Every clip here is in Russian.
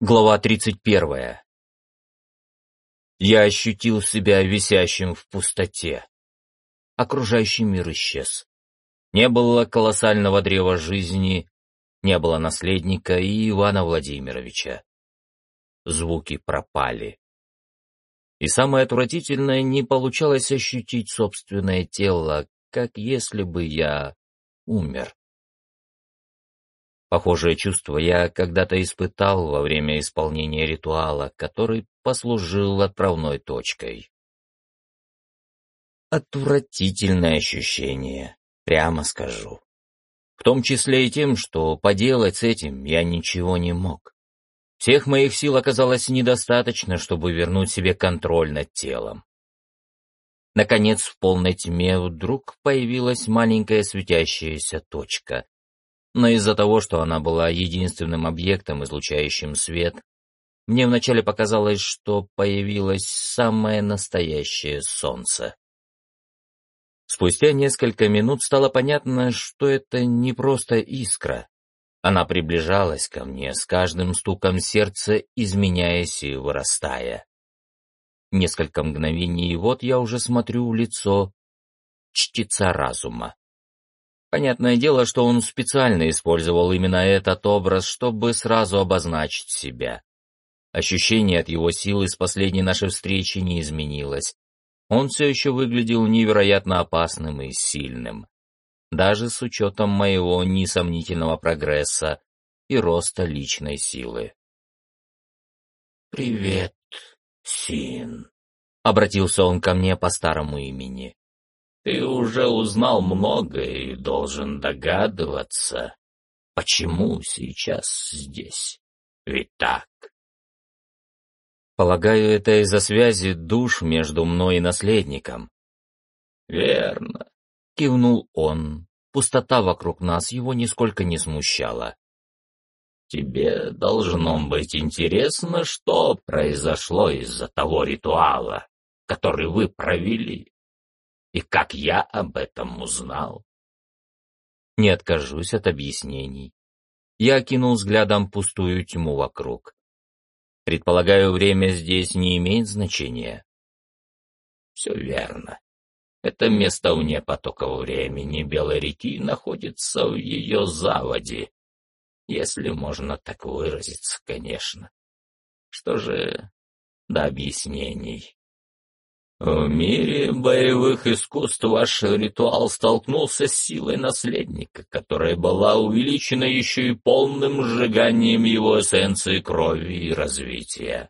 Глава 31. Я ощутил себя висящим в пустоте. Окружающий мир исчез. Не было колоссального древа жизни, не было наследника и Ивана Владимировича. Звуки пропали. И самое отвратительное, не получалось ощутить собственное тело, как если бы я умер. Похожее чувство я когда-то испытал во время исполнения ритуала, который послужил отправной точкой. Отвратительное ощущение, прямо скажу. В том числе и тем, что поделать с этим я ничего не мог. Всех моих сил оказалось недостаточно, чтобы вернуть себе контроль над телом. Наконец, в полной тьме вдруг появилась маленькая светящаяся точка, но из-за того, что она была единственным объектом, излучающим свет, мне вначале показалось, что появилось самое настоящее солнце. Спустя несколько минут стало понятно, что это не просто искра. Она приближалась ко мне с каждым стуком сердца, изменяясь и вырастая. Несколько мгновений, и вот я уже смотрю в лицо чтеца разума. Понятное дело, что он специально использовал именно этот образ, чтобы сразу обозначить себя. Ощущение от его силы с последней нашей встречи не изменилось. Он все еще выглядел невероятно опасным и сильным. Даже с учетом моего несомнительного прогресса и роста личной силы. «Привет, Син», — обратился он ко мне по старому имени. Ты уже узнал много и должен догадываться, почему сейчас здесь. Ведь так? Полагаю, это из-за связи душ между мной и наследником. Верно, кивнул он. Пустота вокруг нас его нисколько не смущала. Тебе должно быть интересно, что произошло из-за того ритуала, который вы провели. И как я об этом узнал? Не откажусь от объяснений. Я окинул взглядом пустую тьму вокруг. Предполагаю, время здесь не имеет значения. Все верно. Это место вне потока времени Белой реки находится в ее заводе, если можно так выразиться, конечно. Что же до объяснений? В мире боевых искусств ваш ритуал столкнулся с силой наследника, которая была увеличена еще и полным сжиганием его эссенции крови и развития.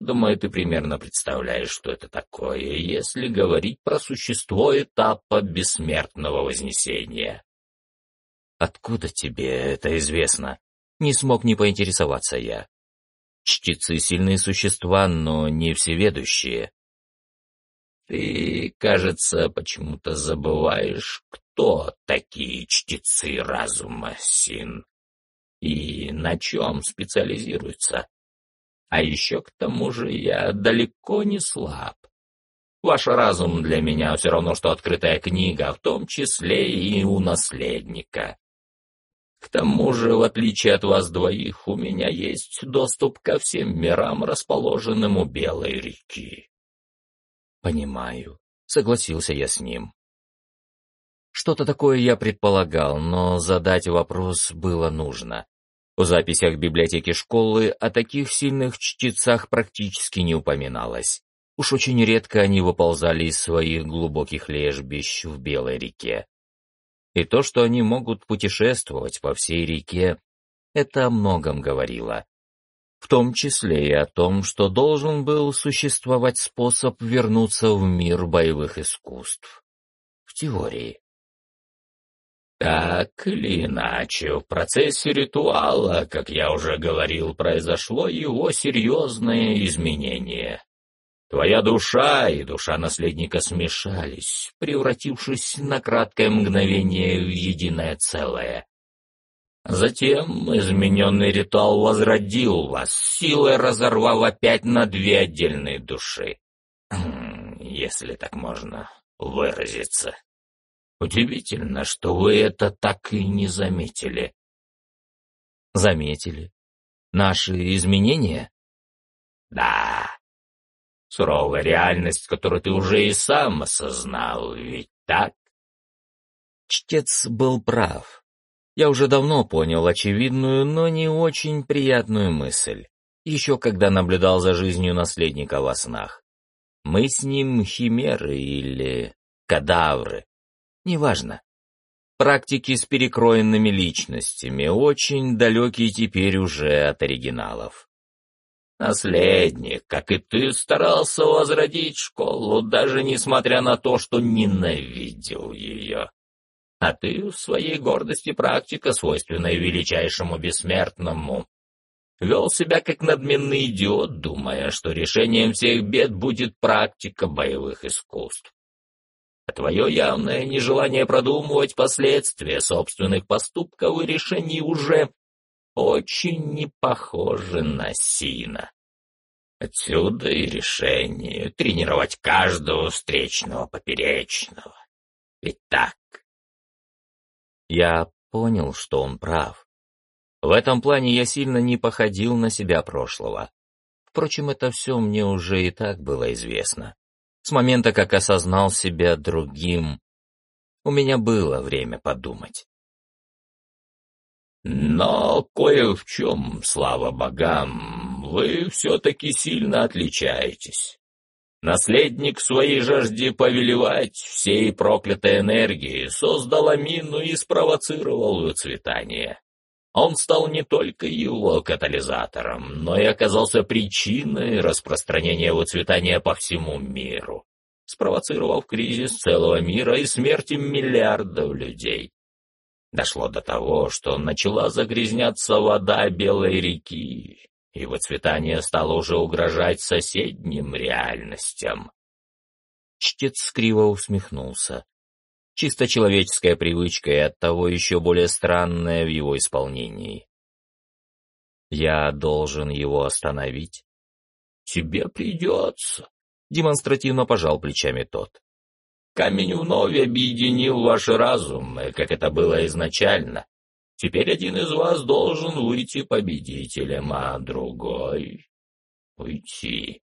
Думаю, ты примерно представляешь, что это такое, если говорить про существо этапа бессмертного вознесения. Откуда тебе это известно? Не смог не поинтересоваться я. Чтецы — сильные существа, но не всеведущие. Ты, кажется, почему-то забываешь, кто такие чтецы разума, Син, и на чем специализируются. А еще к тому же я далеко не слаб. Ваш разум для меня все равно, что открытая книга, в том числе и у наследника. К тому же, в отличие от вас двоих, у меня есть доступ ко всем мирам, расположенным у Белой реки. «Понимаю», — согласился я с ним. Что-то такое я предполагал, но задать вопрос было нужно. В записях библиотеки школы о таких сильных чтецах практически не упоминалось. Уж очень редко они выползали из своих глубоких лежбищ в Белой реке. И то, что они могут путешествовать по всей реке, это о многом говорило в том числе и о том, что должен был существовать способ вернуться в мир боевых искусств. В теории. Так или иначе, в процессе ритуала, как я уже говорил, произошло его серьезное изменение. Твоя душа и душа наследника смешались, превратившись на краткое мгновение в единое целое. Затем измененный ритуал возродил вас, силой разорвав опять на две отдельные души. Если так можно выразиться. Удивительно, что вы это так и не заметили. Заметили. Наши изменения? Да. Суровая реальность, которую ты уже и сам осознал, ведь так? Чтец был прав. Я уже давно понял очевидную, но не очень приятную мысль, еще когда наблюдал за жизнью наследника во снах. Мы с ним химеры или кадавры, неважно. Практики с перекроенными личностями, очень далекие теперь уже от оригиналов. Наследник, как и ты, старался возродить школу, даже несмотря на то, что ненавидел ее. А ты в своей гордости практика, свойственная величайшему бессмертному, вел себя как надменный идиот, думая, что решением всех бед будет практика боевых искусств. А твое явное нежелание продумывать последствия собственных поступков и решений уже очень не похоже на Сина. Отсюда и решение тренировать каждого встречного поперечного. Ведь так? Я понял, что он прав. В этом плане я сильно не походил на себя прошлого. Впрочем, это все мне уже и так было известно. С момента, как осознал себя другим, у меня было время подумать. Но кое в чем, слава богам, вы все-таки сильно отличаетесь. Наследник своей жажде повелевать всей проклятой энергией создал амину и спровоцировал выцветание. Он стал не только его катализатором, но и оказался причиной распространения выцветания по всему миру, спровоцировав кризис целого мира и смерти миллиардов людей. Дошло до того, что начала загрязняться вода Белой реки, и выцветание стало уже угрожать соседним реальностям. Чтец криво усмехнулся. Чисто человеческая привычка и оттого еще более странная в его исполнении. Я должен его остановить? Тебе придется, — демонстративно пожал плечами тот. Камень вновь объединил ваши разумы, как это было изначально. Теперь один из вас должен выйти победителем, а другой — уйти.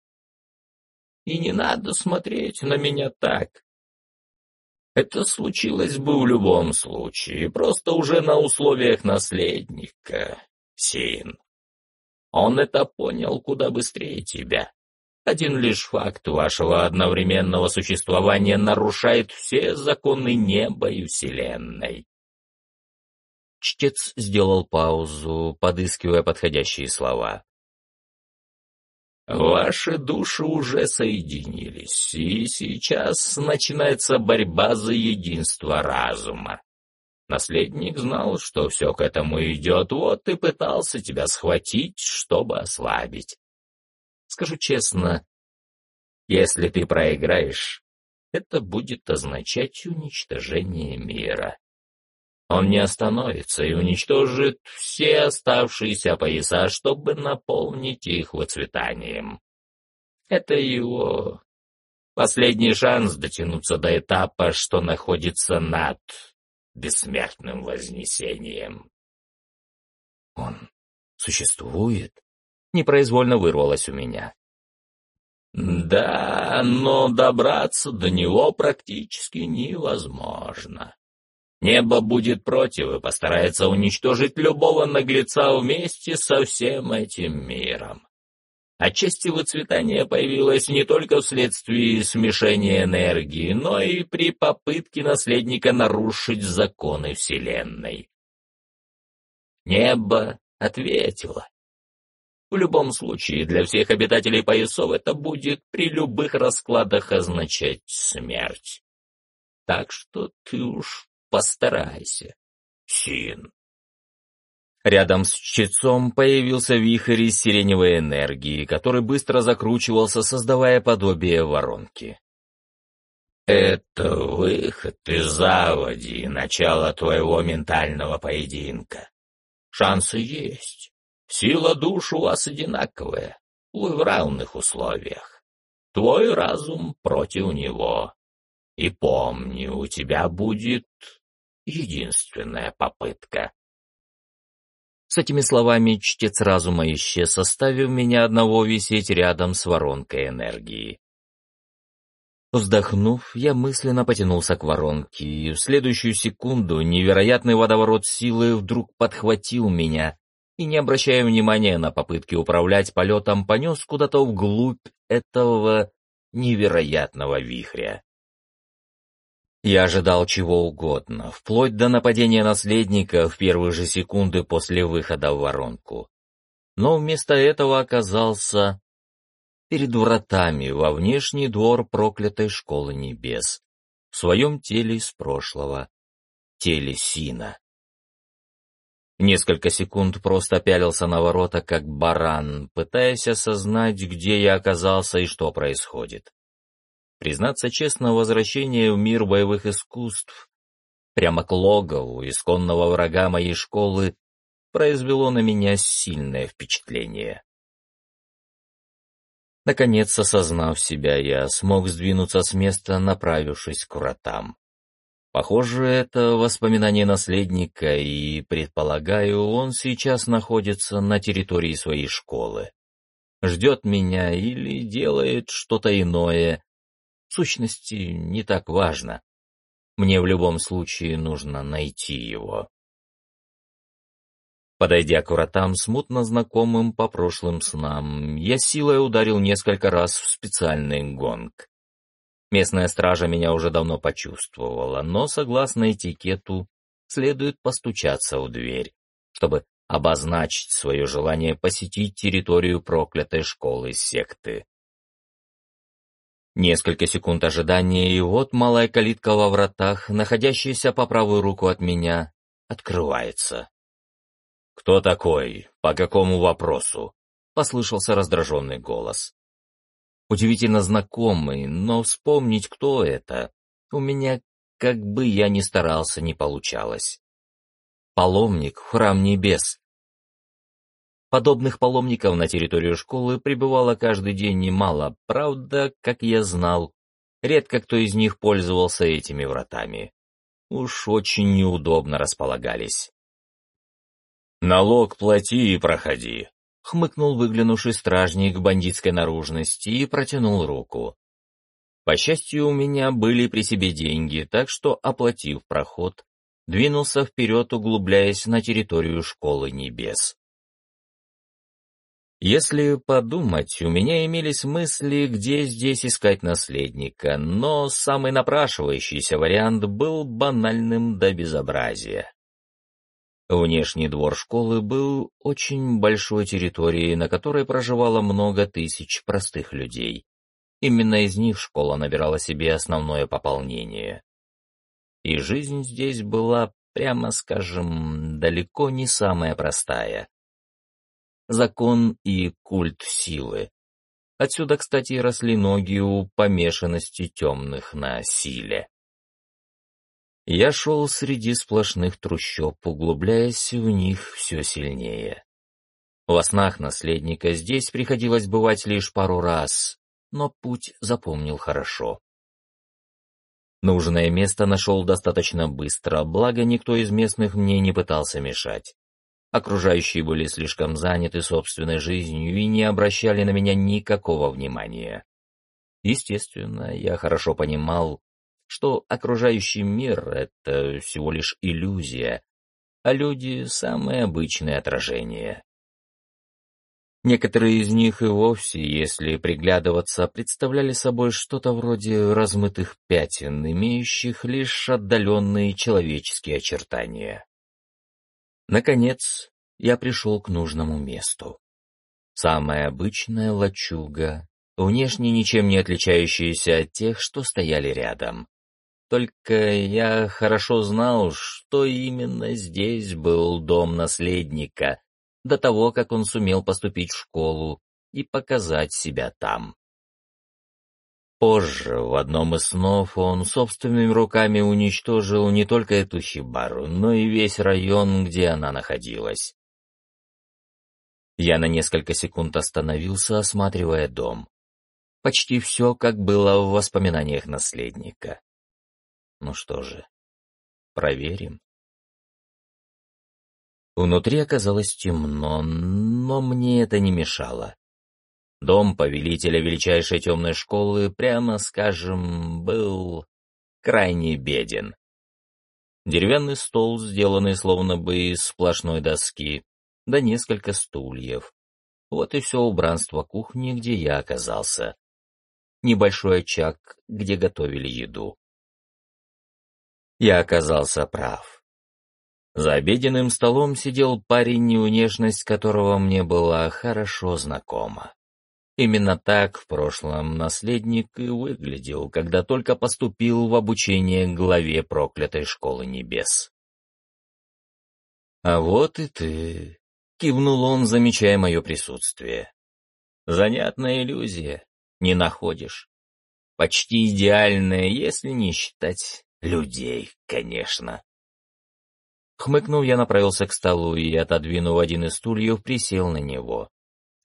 И не надо смотреть на меня так. Это случилось бы в любом случае, просто уже на условиях наследника, Син. Он это понял куда быстрее тебя. Один лишь факт вашего одновременного существования нарушает все законы неба и Вселенной. Чтец сделал паузу, подыскивая подходящие слова. Ваши души уже соединились, и сейчас начинается борьба за единство разума. Наследник знал, что все к этому идет, вот и пытался тебя схватить, чтобы ослабить. Скажу честно, если ты проиграешь, это будет означать уничтожение мира. Он не остановится и уничтожит все оставшиеся пояса, чтобы наполнить их выцветанием. Это его последний шанс дотянуться до этапа, что находится над бессмертным вознесением. Он существует? Непроизвольно вырвалось у меня. Да, но добраться до него практически невозможно. Небо будет против и постарается уничтожить любого наглеца вместе со всем этим миром. Отчасти выцветание появилось не только вследствие смешения энергии, но и при попытке наследника нарушить законы Вселенной. Небо ответило. В любом случае, для всех обитателей поясов это будет при любых раскладах означать смерть. Так что ты уж Постарайся, Син. Рядом с чтецом появился вихрь из сиреневой энергии, который быстро закручивался, создавая подобие воронки. «Это выход из заводи, начало твоего ментального поединка. Шансы есть. Сила душ у вас одинаковая. Вы в равных условиях. Твой разум против него. И помни, у тебя будет единственная попытка. С этими словами чтец разума исчез, оставив меня одного висеть рядом с воронкой энергии. Вздохнув, я мысленно потянулся к воронке, и в следующую секунду невероятный водоворот силы вдруг подхватил меня и, не обращая внимания на попытки управлять полетом, понес куда-то вглубь этого невероятного вихря. Я ожидал чего угодно, вплоть до нападения наследника в первые же секунды после выхода в воронку. Но вместо этого оказался перед вратами во внешний двор проклятой школы небес, в своем теле из прошлого, теле Сина. Несколько секунд просто пялился на ворота, как баран, пытаясь осознать, где я оказался и что происходит. Признаться честно, возвращение в мир боевых искусств, прямо к логову исконного врага моей школы, произвело на меня сильное впечатление. Наконец, осознав себя, я смог сдвинуться с места, направившись к вратам. Похоже, это воспоминание наследника, и, предполагаю, он сейчас находится на территории своей школы. Ждет меня или делает что-то иное, сущности, не так важно. Мне в любом случае нужно найти его. Подойдя к вратам, смутно знакомым по прошлым снам, я силой ударил несколько раз в специальный гонг. Местная стража меня уже давно почувствовала, но, согласно этикету, следует постучаться в дверь, чтобы обозначить свое желание посетить территорию проклятой школы секты. Несколько секунд ожидания, и вот малая калитка во вратах, находящаяся по правую руку от меня, открывается. «Кто такой? По какому вопросу?» — послышался раздраженный голос. Удивительно знакомый, но вспомнить, кто это, у меня, как бы я ни старался, не получалось. Паломник в храм небес, Подобных паломников на территорию школы прибывало каждый день немало, правда, как я знал, редко кто из них пользовался этими вратами. Уж очень неудобно располагались. «Налог плати и проходи», — хмыкнул выглянувший стражник бандитской наружности и протянул руку. По счастью, у меня были при себе деньги, так что, оплатив проход, двинулся вперед, углубляясь на территорию школы небес. Если подумать, у меня имелись мысли, где здесь искать наследника, но самый напрашивающийся вариант был банальным до безобразия. Внешний двор школы был очень большой территорией, на которой проживало много тысяч простых людей. Именно из них школа набирала себе основное пополнение. И жизнь здесь была, прямо скажем, далеко не самая простая закон и культ силы. Отсюда, кстати, росли ноги у помешанности темных на силе. Я шел среди сплошных трущоб, углубляясь в них все сильнее. Во снах наследника здесь приходилось бывать лишь пару раз, но путь запомнил хорошо. Нужное место нашел достаточно быстро, благо никто из местных мне не пытался мешать. Окружающие были слишком заняты собственной жизнью и не обращали на меня никакого внимания. Естественно, я хорошо понимал, что окружающий мир — это всего лишь иллюзия, а люди — самое обычное отражение. Некоторые из них и вовсе, если приглядываться, представляли собой что-то вроде размытых пятен, имеющих лишь отдаленные человеческие очертания. Наконец, я пришел к нужному месту. Самая обычная лачуга, внешне ничем не отличающаяся от тех, что стояли рядом. Только я хорошо знал, что именно здесь был дом наследника, до того, как он сумел поступить в школу и показать себя там. Позже, в одном из снов, он собственными руками уничтожил не только эту хибару, но и весь район, где она находилась. Я на несколько секунд остановился, осматривая дом. Почти все, как было в воспоминаниях наследника. Ну что же, проверим. Внутри оказалось темно, но мне это не мешало. Дом повелителя величайшей темной школы, прямо скажем, был крайне беден. Деревянный стол, сделанный словно бы из сплошной доски, да несколько стульев. Вот и все убранство кухни, где я оказался. Небольшой очаг, где готовили еду. Я оказался прав. За обеденным столом сидел парень, внешность которого мне была хорошо знакома. Именно так в прошлом наследник и выглядел, когда только поступил в обучение главе проклятой школы небес. «А вот и ты», — кивнул он, замечая мое присутствие. «Занятная иллюзия, не находишь? Почти идеальная, если не считать людей, конечно». Хмыкнув, я направился к столу и, отодвинув один из стульев, присел на него.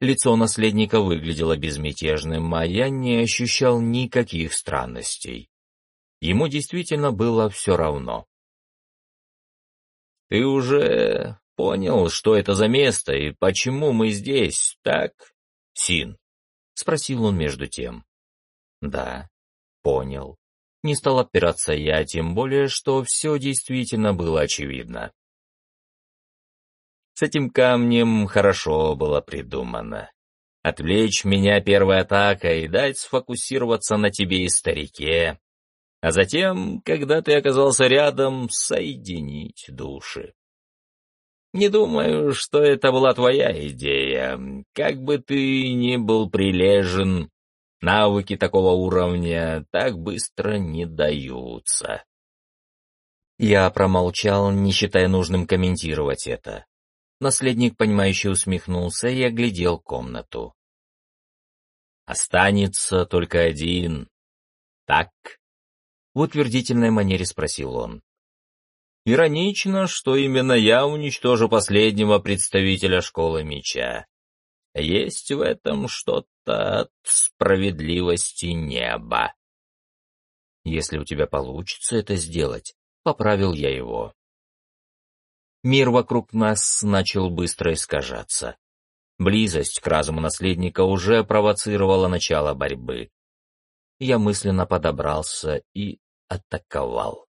Лицо наследника выглядело безмятежным, а я не ощущал никаких странностей. Ему действительно было все равно. «Ты уже понял, что это за место и почему мы здесь, так, Син?» — спросил он между тем. «Да, понял не стал опираться я, тем более, что все действительно было очевидно. С этим камнем хорошо было придумано. Отвлечь меня первой атакой и дать сфокусироваться на тебе и старике, а затем, когда ты оказался рядом, соединить души. Не думаю, что это была твоя идея. Как бы ты ни был прилежен, Навыки такого уровня так быстро не даются. Я промолчал, не считая нужным комментировать это. Наследник, понимающе усмехнулся и оглядел комнату. «Останется только один. Так?» В утвердительной манере спросил он. Иронично, что именно я уничтожу последнего представителя школы меча. Есть в этом что-то от справедливости неба. Если у тебя получится это сделать, поправил я его. Мир вокруг нас начал быстро искажаться. Близость к разуму наследника уже провоцировала начало борьбы. Я мысленно подобрался и атаковал.